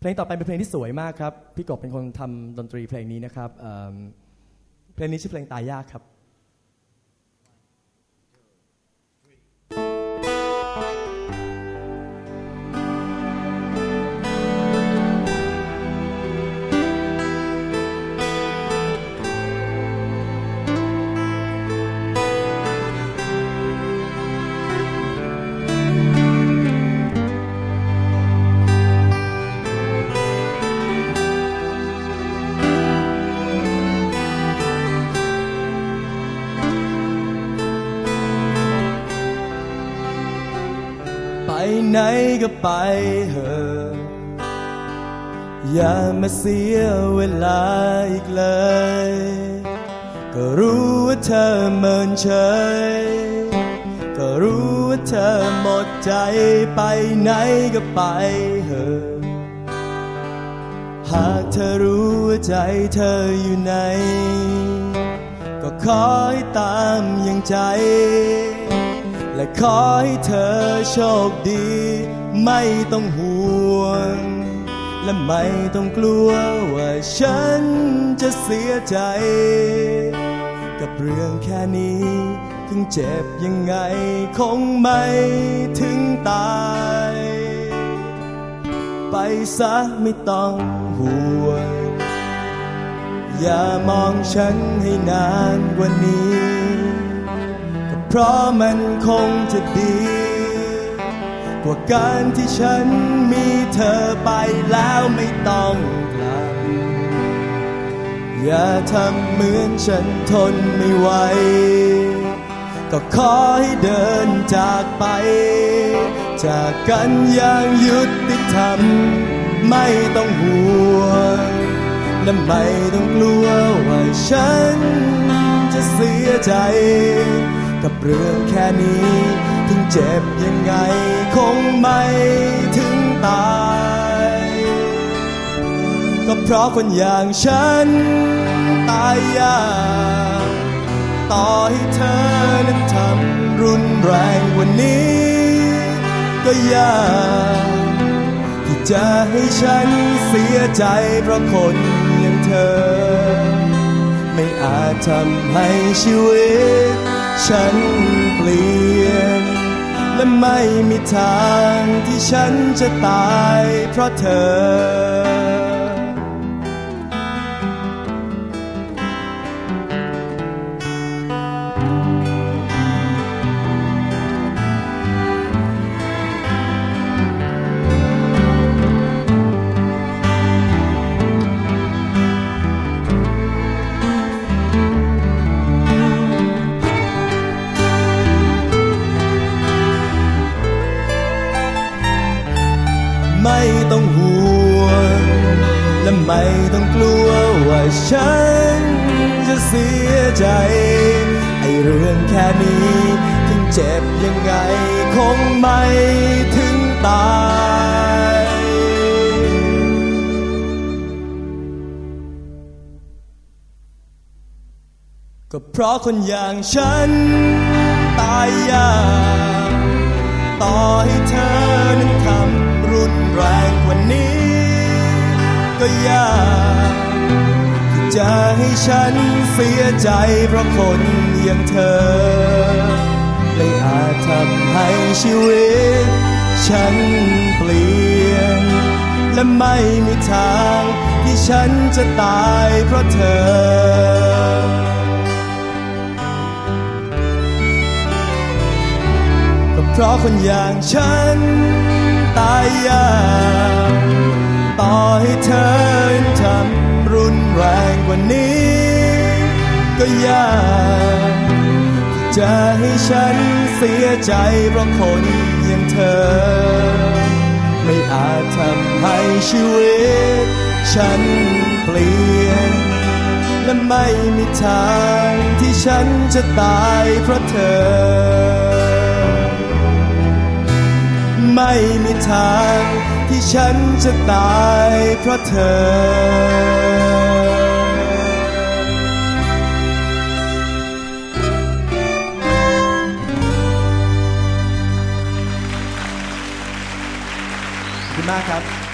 เพลงต่อไปเป็นเพลงที่สวยมากครับ พี่กบเป็นคนทำดนตรีเพลงนี้นะครับเเพลงนี้ชื่อเพลงตายยากครับ ไปไหนก็ไปเถอะอย่ามาเสียเวลาอีกเลย ก็รู้ว่าเธอเมินเฉย ก็รู้ว่าเธอหมดใจไปไหนก็ไปเถอะหากเธอรู้ว่าใจเธออยู่ไหน ก็ขอให้ตามอย่างใจ และขอให้เธอโชคดี ไม่ต้องห่วง และไม่ต้องกลัวว่าฉันจะเสียใจ กับเรื่องแค่นี้ถึงเจ็บยังไงคงไม่ถึงตาย ไปซะไม่ต้องห่วง อย่ามองฉันให้นานกว่านี้ เพราะมันคงจะดี กว่าการที่ฉันมีเธอไปแล้วไม่ต้องกลับ อย่าทำเหมือนฉันทนไม่ไหว ก็ขอให้เดินจากไป จากกันอย่างยุติธรรม ไม่ต้องห่วงและไม่ต้องกลัวว่าฉันจะเสียใจ กับเรื่องแค่นี้ ถึงเจ็บยังไง คงไม่ถึงตาย ก็เพราะคนอย่างฉัน ตายยากต่อให้เธอนั้นทำรุนแรงกว่านี้ ก็ยากที่จะให้ฉันเสียใจเพราะคนอย่างเธอ ไม่อาจทำให้ชีวิต ฉันเปลี่ยน และไม่มีทางที่ฉันจะตายเพราะเธอ ไม่ต้องห่วงและไม่ต้องกลัวว่าฉันจะเสียใจ ไอเรื่องแค่นี้ ถึงเจ็บยังไง คงไม่ถึงตายก็เพราะคนอย่างฉันตายยากต่อให้เธอ ก็ยากที่จะให้ฉันเสียใจเพราะคนอย่างเธอ ไม่อาจทำให้ชีวิต ฉันเปลี่ยน และไม่มีทางที่ฉันจะตายเพราะเธอเพราะคนอย่างฉันตายยาก ต่อให้เธอทำรุนแรงกว่านี้ ก็ยากจะให้ฉันเสียใจเพราะคนอย่างเธอ ไม่อาจทำให้ชีวิต ฉันเปลี่ยน และไม่มีทางที่ฉันจะตายเพราะเธอ ไม่มีทางที่ฉันจะตายเพราะเธอคุณมากครับ